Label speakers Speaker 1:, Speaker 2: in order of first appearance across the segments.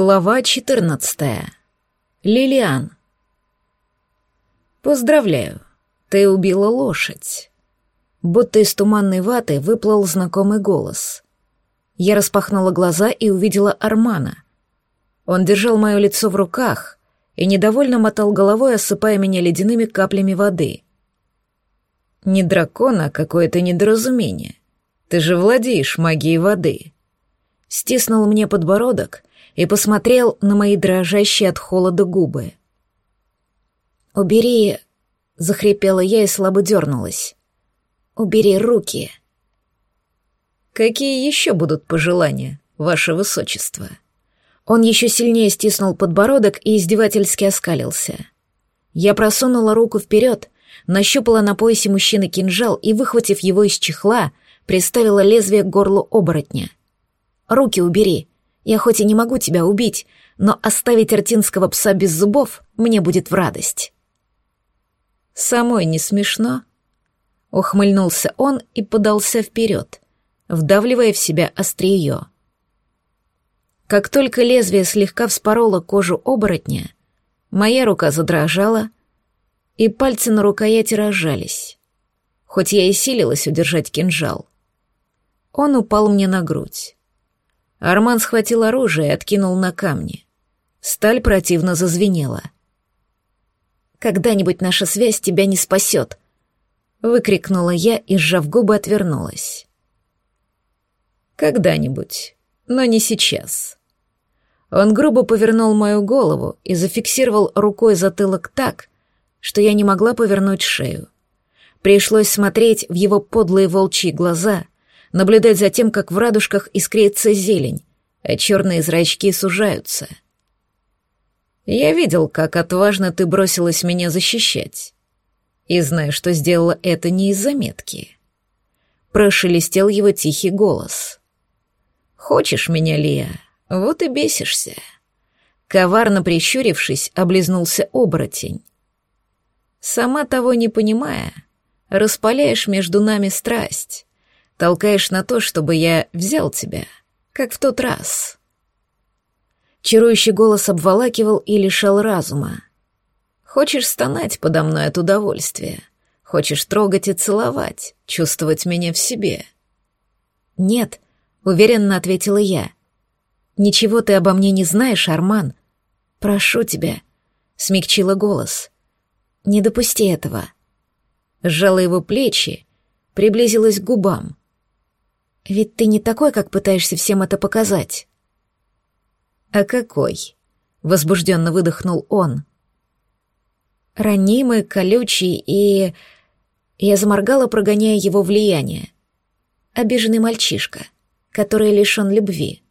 Speaker 1: Глава 14. Лилиан. Поздравляю, ты убила лошадь. Будто из туманной ваты выплыл знакомый голос. Я распахнула глаза и увидела Армана. Он держал мое лицо в руках и недовольно мотал головой, осыпая меня ледяными каплями воды. Не дракона, какое-то недоразумение. Ты же владеешь магией воды. Стиснул мне подбородок — и посмотрел на мои дрожащие от холода губы. «Убери...» — захрипела я и слабо дернулась. «Убери руки». «Какие еще будут пожелания, ваше высочество?» Он еще сильнее стиснул подбородок и издевательски оскалился. Я просунула руку вперед, нащупала на поясе мужчины кинжал и, выхватив его из чехла, приставила лезвие к горлу оборотня. «Руки убери», я хоть и не могу тебя убить, но оставить артинского пса без зубов мне будет в радость. Самой не смешно. Ухмыльнулся он и подался вперед, вдавливая в себя острие. Как только лезвие слегка вспороло кожу оборотня, моя рука задрожала, и пальцы на рукояти разжались. Хоть я и силилась удержать кинжал. Он упал мне на грудь. Арман схватил оружие и откинул на камни. Сталь противно зазвенела. «Когда-нибудь наша связь тебя не спасет!» — выкрикнула я и, сжав губы, отвернулась. «Когда-нибудь, но не сейчас». Он грубо повернул мою голову и зафиксировал рукой затылок так, что я не могла повернуть шею. Пришлось смотреть в его подлые волчьи глаза — наблюдать за тем, как в радужках искрится зелень, а черные зрачки сужаются. Я видел, как отважно ты бросилась меня защищать. И знаю, что сделала это не из заметки. Прошелестел его тихий голос. «Хочешь меня, Лия? Вот и бесишься». Коварно прищурившись, облизнулся оборотень. Сама того не понимая, распаляешь между нами страсть, Толкаешь на то, чтобы я взял тебя, как в тот раз. Чарующий голос обволакивал и лишал разума. Хочешь стонать подо мной от удовольствия? Хочешь трогать и целовать, чувствовать меня в себе? Нет, уверенно ответила я. Ничего ты обо мне не знаешь, Арман. Прошу тебя, смягчила голос. Не допусти этого. Сжала его плечи, приблизилась к губам. Ведь ты не такой, как пытаешься всем это показать. А какой? Возбужденно выдохнул он. Ранимый, колючий и... Я заморгала, прогоняя его влияние. Обиженный мальчишка, который лишен любви.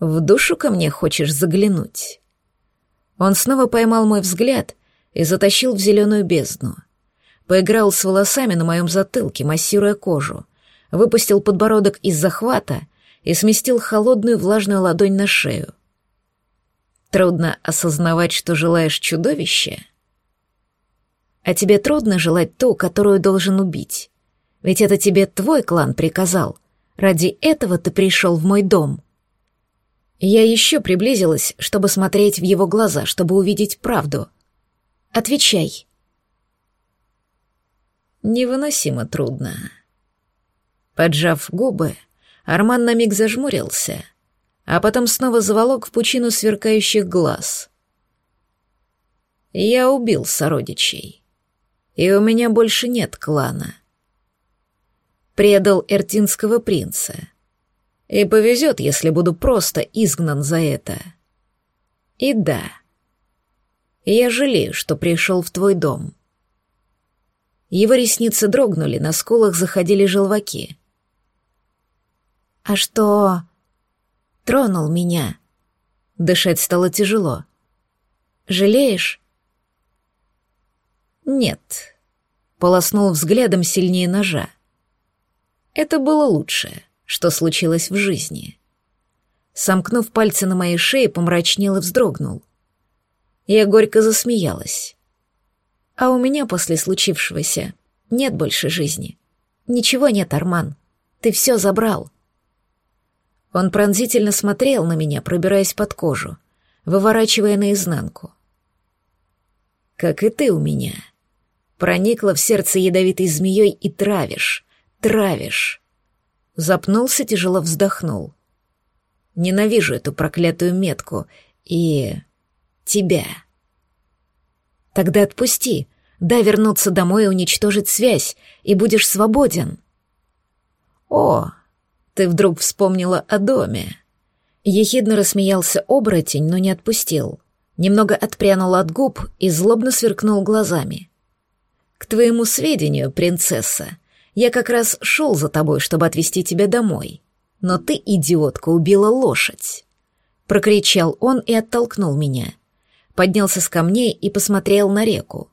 Speaker 1: В душу ко мне хочешь заглянуть? Он снова поймал мой взгляд и затащил в зеленую бездну. Поиграл с волосами на моем затылке, массируя кожу выпустил подбородок из захвата и сместил холодную влажную ладонь на шею. Трудно осознавать, что желаешь чудовище? А тебе трудно желать ту, которую должен убить. Ведь это тебе твой клан приказал. Ради этого ты пришел в мой дом. Я еще приблизилась, чтобы смотреть в его глаза, чтобы увидеть правду. Отвечай. Невыносимо трудно. Поджав губы, Арман на миг зажмурился, а потом снова заволок в пучину сверкающих глаз. «Я убил сородичей, и у меня больше нет клана. Предал эртинского принца, и повезет, если буду просто изгнан за это. И да, я жалею, что пришел в твой дом». Его ресницы дрогнули, на скулах заходили желваки. А что... Тронул меня. Дышать стало тяжело. Жалеешь? Нет. Полоснул взглядом сильнее ножа. Это было лучшее, что случилось в жизни. Сомкнув пальцы на моей шее, помрачнел и вздрогнул. Я горько засмеялась. А у меня после случившегося нет больше жизни. Ничего нет, Арман. Ты все забрал. Он пронзительно смотрел на меня, пробираясь под кожу, выворачивая наизнанку. «Как и ты у меня», проникла в сердце ядовитой змеей и травишь, травишь. Запнулся, тяжело вздохнул. Ненавижу эту проклятую метку и... тебя. Тогда отпусти, дай вернуться домой и уничтожить связь, и будешь свободен. О, ты вдруг вспомнила о доме. Ехидно рассмеялся оборотень, но не отпустил. Немного отпрянул от губ и злобно сверкнул глазами. К твоему сведению, принцесса, я как раз шел за тобой, чтобы отвезти тебя домой. Но ты, идиотка, убила лошадь. Прокричал он и оттолкнул меня. Поднялся с камней и посмотрел на реку.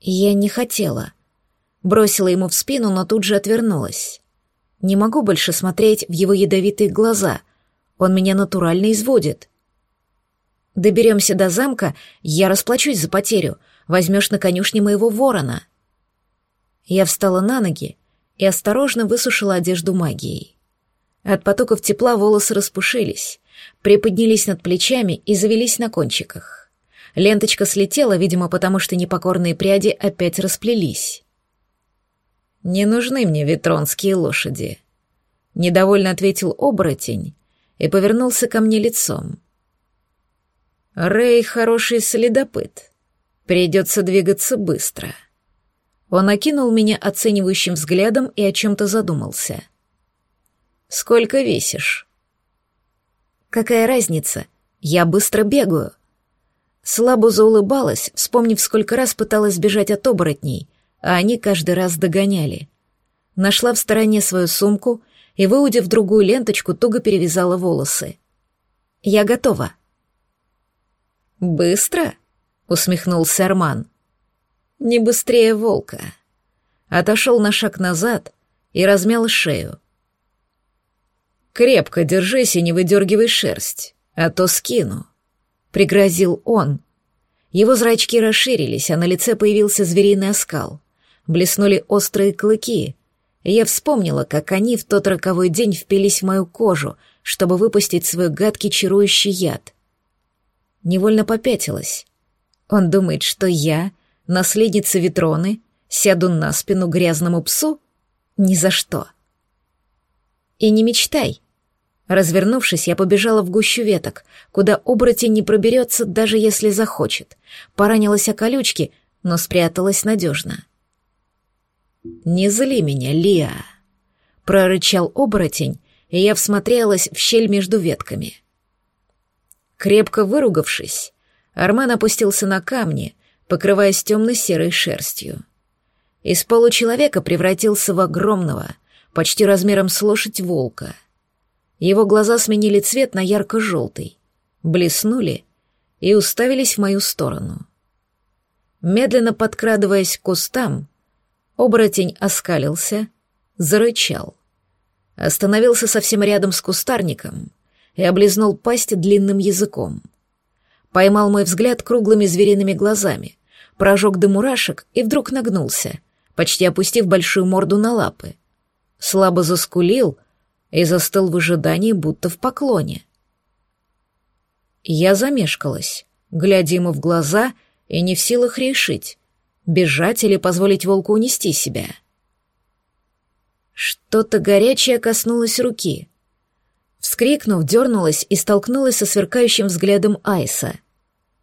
Speaker 1: Я не хотела. Бросила ему в спину, но тут же отвернулась. Не могу больше смотреть в его ядовитые глаза. Он меня натурально изводит. Доберемся до замка, я расплачусь за потерю — возьмешь на конюшне моего ворона». Я встала на ноги и осторожно высушила одежду магией. От потоков тепла волосы распушились, приподнялись над плечами и завелись на кончиках. Ленточка слетела, видимо, потому что непокорные пряди опять расплелись. «Не нужны мне ветронские лошади», — недовольно ответил оборотень и повернулся ко мне лицом. «Рэй хороший следопыт. Придется двигаться быстро. Он окинул меня оценивающим взглядом и о чем-то задумался. «Сколько весишь?» «Какая разница? Я быстро бегаю». Слабо заулыбалась, вспомнив, сколько раз пыталась бежать от оборотней, а они каждый раз догоняли. Нашла в стороне свою сумку и, выудив другую ленточку, туго перевязала волосы. «Я готова». «Быстро?» — усмехнулся Арман. «Не быстрее волка». Отошел на шаг назад и размял шею. «Крепко держись и не выдергивай шерсть, а то скину», — пригрозил он. Его зрачки расширились, а на лице появился звериный оскал. Блеснули острые клыки, я вспомнила, как они в тот роковой день впились в мою кожу, чтобы выпустить свой гадкий чарующий яд. Невольно попятилась. Он думает, что я, наследница Витроны, сяду на спину грязному псу? Ни за что. И не мечтай. Развернувшись, я побежала в гущу веток, куда оборотень не проберется, даже если захочет. Поранилась о колючки, но спряталась надежно. «Не зли меня, Лиа!» — прорычал оборотень, и я всмотрелась в щель между ветками. Крепко выругавшись, Арман опустился на камни, покрываясь темно-серой шерстью. Из получеловека превратился в огромного, почти размером с лошадь волка. Его глаза сменили цвет на ярко-желтый, блеснули и уставились в мою сторону. Медленно подкрадываясь к кустам, оборотень оскалился, зарычал. Остановился совсем рядом с кустарником и облизнул пасть длинным языком — поймал мой взгляд круглыми звериными глазами, прожег до мурашек и вдруг нагнулся, почти опустив большую морду на лапы. Слабо заскулил и застыл в ожидании, будто в поклоне. Я замешкалась, глядя ему в глаза и не в силах решить, бежать или позволить волку унести себя. Что-то горячее коснулось руки. Вскрикнув, дернулась и столкнулась со сверкающим взглядом Айса.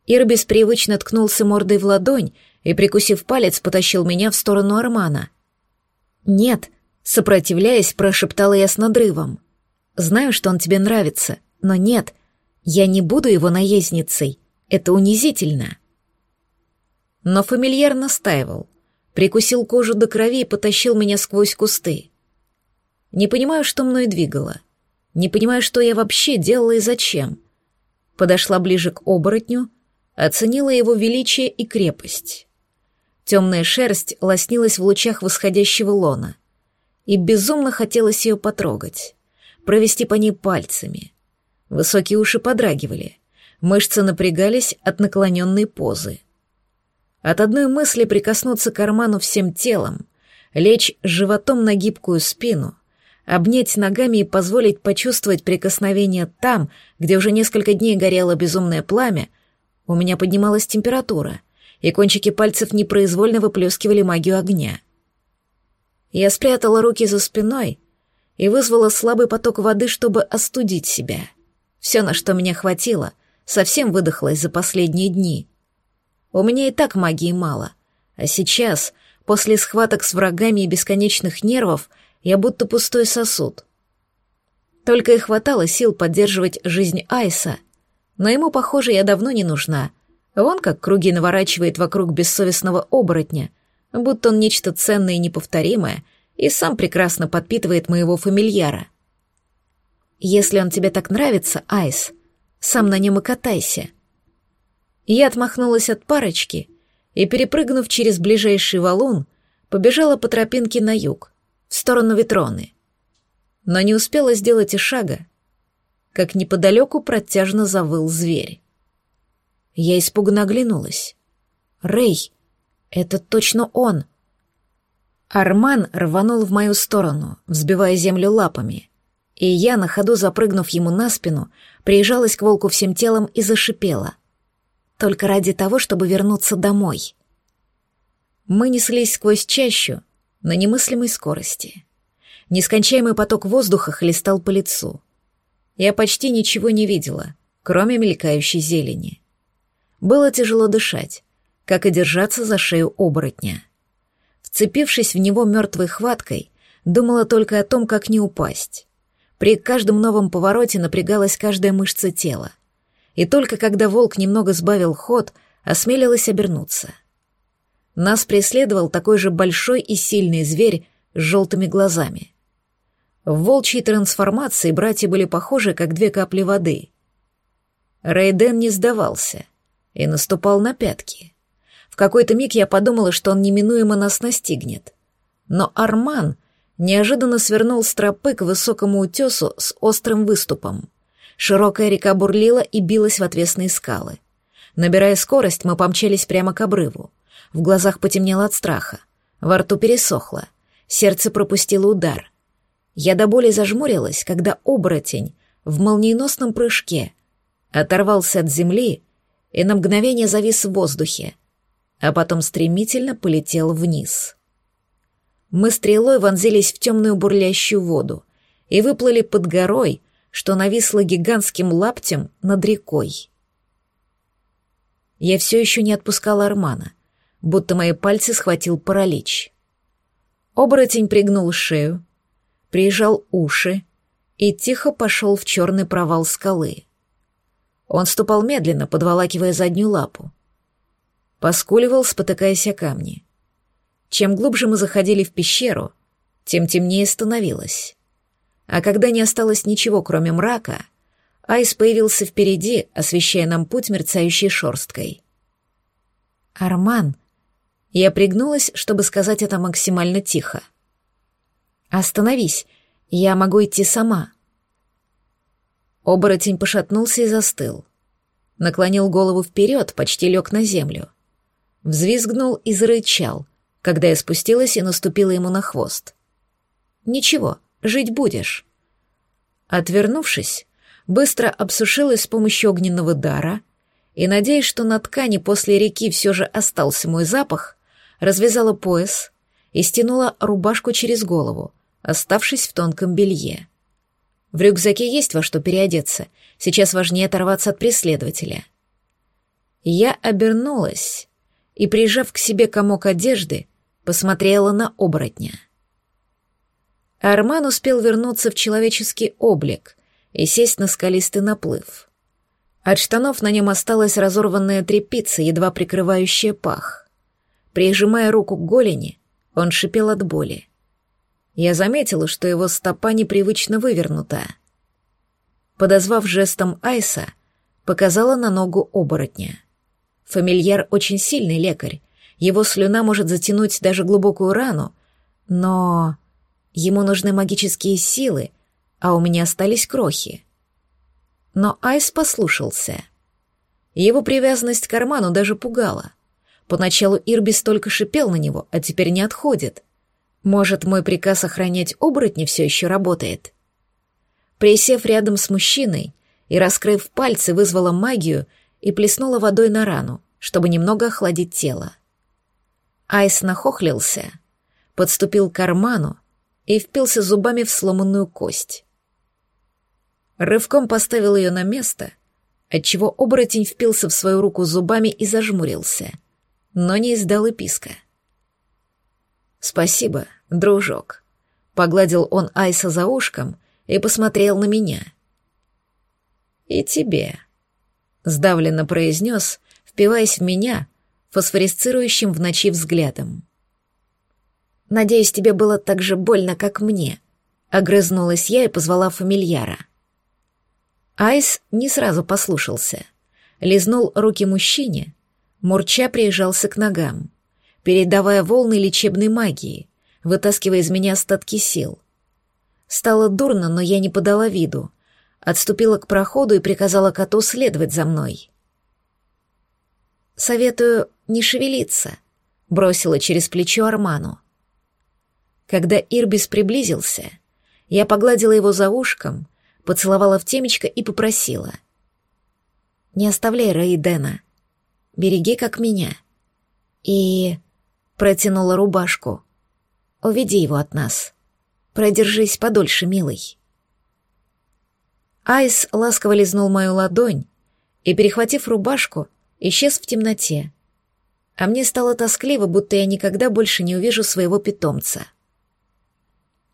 Speaker 1: Ирбис привычно ткнулся мордой в ладонь и, прикусив палец, потащил меня в сторону Армана. «Нет», — сопротивляясь, прошептала я с надрывом. «Знаю, что он тебе нравится, но нет, я не буду его наездницей. Это унизительно». Но фамильяр настаивал, прикусил кожу до крови и потащил меня сквозь кусты. Не понимаю, что мной двигало. Не понимаю, что я вообще делала и зачем. Подошла ближе к оборотню — оценила его величие и крепость. Темная шерсть лоснилась в лучах восходящего лона, и безумно хотелось ее потрогать, провести по ней пальцами. Высокие уши подрагивали, мышцы напрягались от наклоненной позы. От одной мысли прикоснуться к карману всем телом, лечь животом на гибкую спину, обнять ногами и позволить почувствовать прикосновение там, где уже несколько дней горело безумное пламя, у меня поднималась температура, и кончики пальцев непроизвольно выплескивали магию огня. Я спрятала руки за спиной и вызвала слабый поток воды, чтобы остудить себя. Все, на что меня хватило, совсем выдохлось за последние дни. У меня и так магии мало, а сейчас, после схваток с врагами и бесконечных нервов, я будто пустой сосуд. Только и хватало сил поддерживать жизнь Айса, но ему, похоже, я давно не нужна. Вон как круги наворачивает вокруг бессовестного оборотня, будто он нечто ценное и неповторимое, и сам прекрасно подпитывает моего фамильяра. Если он тебе так нравится, Айс, сам на нем и катайся. Я отмахнулась от парочки и, перепрыгнув через ближайший валун, побежала по тропинке на юг, в сторону Ветроны. Но не успела сделать и шага, как неподалеку протяжно завыл зверь. Я испуганно оглянулась. «Рэй, это точно он!» Арман рванул в мою сторону, взбивая землю лапами и я, на ходу запрыгнув ему на спину, приезжалась к волку всем телом и зашипела. Только ради того, чтобы вернуться домой. Мы неслись сквозь чащу на немыслимой скорости. Нескончаемый поток воздуха хлестал по лицу. Я почти ничего не видела, кроме мелькающей зелени. Было тяжело дышать, как и держаться за шею оборотня. Вцепившись в него мертвой хваткой, думала только о том, как не упасть. При каждом новом повороте напрягалась каждая мышца тела. И только когда волк немного сбавил ход, осмелилась обернуться. Нас преследовал такой же большой и сильный зверь с желтыми глазами. В волчьей трансформации братья были похожи, как две капли воды. Рейден не сдавался и наступал на пятки. В какой-то миг я подумала, что он неминуемо нас настигнет. Но Арман неожиданно свернул с тропы к высокому утесу с острым выступом. Широкая река бурлила и билась в отвесные скалы. Набирая скорость, мы помчались прямо к обрыву. В глазах потемнело от страха. Во рту пересохло. Сердце пропустило удар. Я до боли зажмурилась, когда оборотень в молниеносном прыжке оторвался от земли и на мгновение завис в воздухе, а потом стремительно полетел вниз. Мы стрелой вонзились в темную бурлящую воду и выплыли под горой, что нависло гигантским лаптем над рекой. Я все еще не отпускала Армана, будто мои пальцы схватил паралич. Оборотень пригнул шею, прижал уши и тихо пошел в черный провал скалы. Он ступал медленно, подволакивая заднюю лапу. Поскуливал, спотыкаясь о камни. Чем глубже мы заходили в пещеру, тем темнее становилось. А когда не осталось ничего, кроме мрака, Айс появился впереди, освещая нам путь мерцающей шорсткой. «Арман!» Я пригнулась, чтобы сказать это максимально тихо. «Остановись, я могу идти сама». Оборотень пошатнулся и застыл. Наклонил голову вперед, почти лег на землю. Взвизгнул и зарычал, когда я спустилась и наступила ему на хвост. «Ничего, жить будешь». Отвернувшись, быстро обсушилась с помощью огненного дара и, надеясь, что на ткани после реки все же остался мой запах, развязала пояс и стянула рубашку через голову, оставшись в тонком белье. В рюкзаке есть во что переодеться, сейчас важнее оторваться от преследователя. Я обернулась и, прижав к себе комок одежды, посмотрела на оборотня. Арман успел вернуться в человеческий облик и сесть на скалистый наплыв. От штанов на нем осталась разорванная тряпица, едва прикрывающая пах. Прижимая руку к голени, он шипел от боли. Я заметила, что его стопа непривычно вывернута. Подозвав жестом Айса, показала на ногу оборотня. Фамильяр очень сильный лекарь, его слюна может затянуть даже глубокую рану, но ему нужны магические силы, а у меня остались крохи. Но Айс послушался. Его привязанность к карману даже пугала. Поначалу Ирбис только шипел на него, а теперь не отходит. Может, мой приказ охранять оборотни все еще работает? Присев рядом с мужчиной и, раскрыв пальцы, вызвала магию и плеснула водой на рану, чтобы немного охладить тело. Айс нахохлился, подступил к карману и впился зубами в сломанную кость. Рывком поставил ее на место, отчего оборотень впился в свою руку зубами и зажмурился, но не издал и писка. «Спасибо, дружок», — погладил он Айса за ушком и посмотрел на меня. «И тебе», — сдавленно произнес, впиваясь в меня фосфорисцирующим в ночи взглядом. «Надеюсь, тебе было так же больно, как мне», — огрызнулась я и позвала фамильяра. Айс не сразу послушался. Лизнул руки мужчине, мурча приезжался к ногам, передавая волны лечебной магии, вытаскивая из меня остатки сил. Стало дурно, но я не подала виду, отступила к проходу и приказала коту следовать за мной. «Советую не шевелиться», — бросила через плечо Арману. Когда Ирбис приблизился, я погладила его за ушком, поцеловала в темечко и попросила. «Не оставляй Раидена. Береги, как меня». И... протянула рубашку. «Уведи его от нас. Продержись подольше, милый». Айс ласково лизнул мою ладонь и, перехватив рубашку, исчез в темноте. А мне стало тоскливо, будто я никогда больше не увижу своего питомца.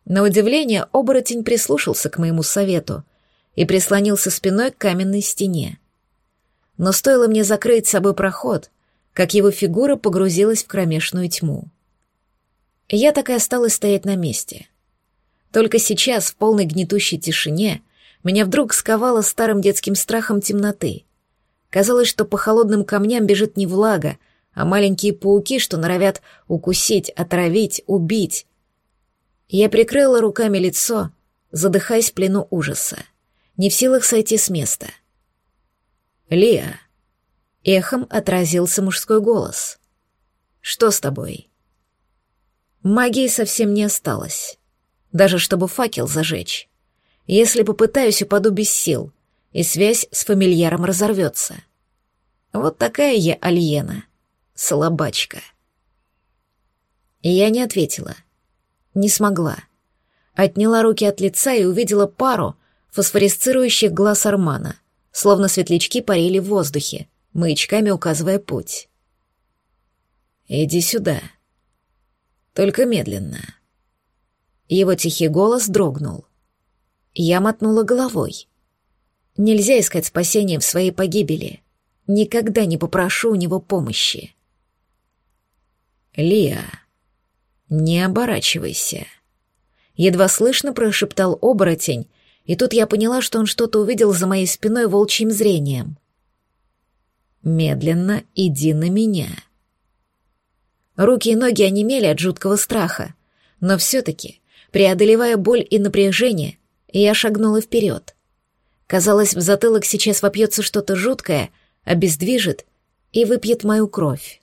Speaker 1: На удивление, оборотень прислушался к моему совету и прислонился спиной к каменной стене. Но стоило мне закрыть собой проход, как его фигура погрузилась в кромешную тьму. Я так и осталась стоять на месте. Только сейчас, в полной гнетущей тишине, меня вдруг сковало старым детским страхом темноты. Казалось, что по холодным камням бежит не влага, а маленькие пауки, что норовят укусить, отравить, убить. Я прикрыла руками лицо, задыхаясь в плену ужаса, не в силах сойти с места. «Лия!» — эхом отразился мужской голос. «Что с тобой?» Магии совсем не осталось, даже чтобы факел зажечь. Если попытаюсь, упаду без сил, и связь с фамильяром разорвется. Вот такая я Альена, слабачка. Я не ответила — не смогла. Отняла руки от лица и увидела пару фосфорисцирующих глаз Армана, словно светлячки парили в воздухе, маячками указывая путь. «Иди сюда. Только медленно». Его тихий голос дрогнул. Я мотнула головой. Нельзя искать спасения в своей погибели. Никогда не попрошу у него помощи. «Лия», «Не оборачивайся», — едва слышно прошептал оборотень, и тут я поняла, что он что-то увидел за моей спиной волчьим зрением. «Медленно иди на меня». Руки и ноги онемели от жуткого страха, но все-таки, преодолевая боль и напряжение, я шагнула вперед. Казалось, в затылок сейчас вопьется что-то жуткое, обездвижит и выпьет мою кровь.